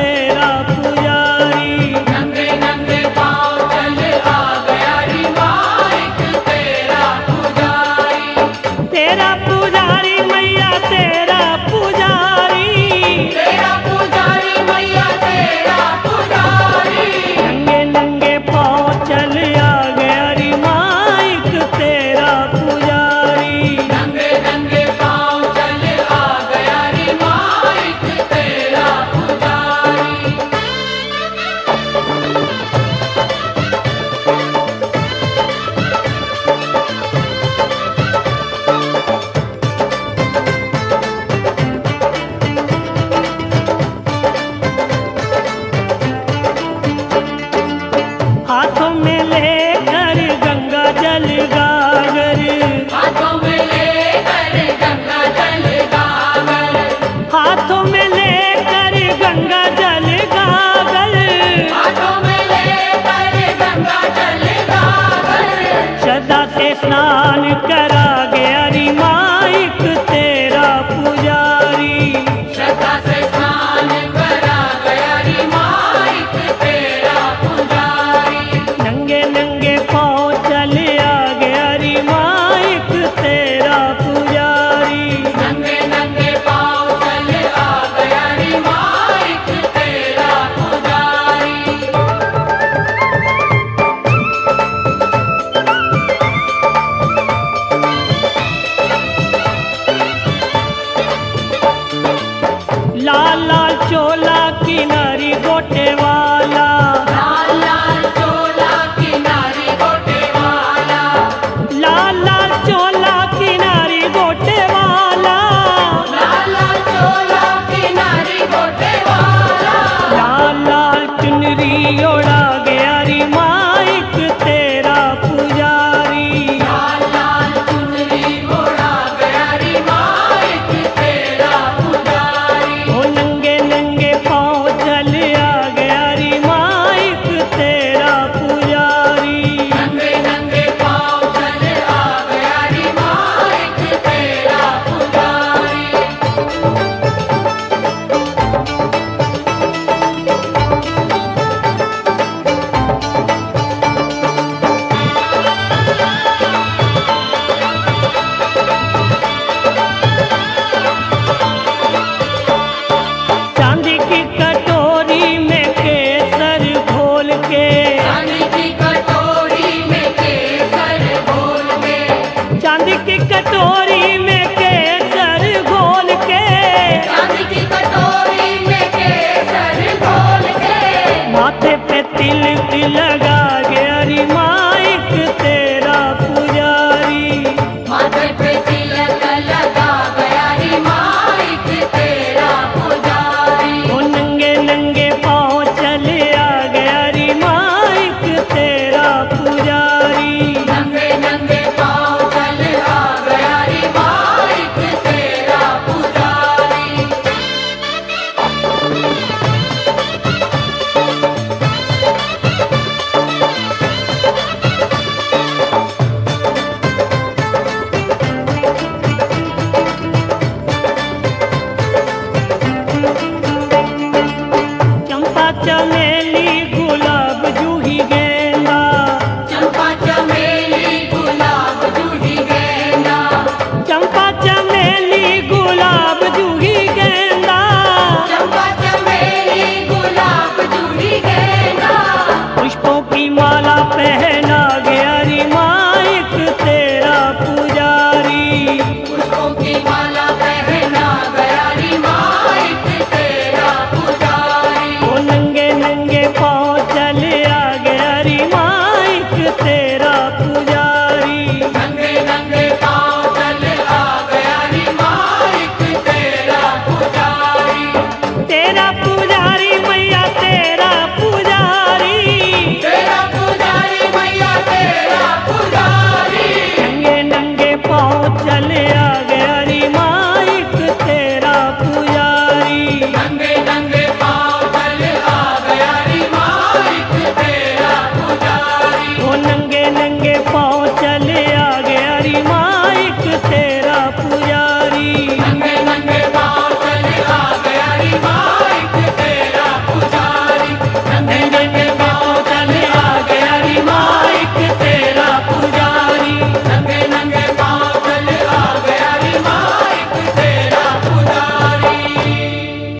manera. स्नान करा किनारी गोटे அழகா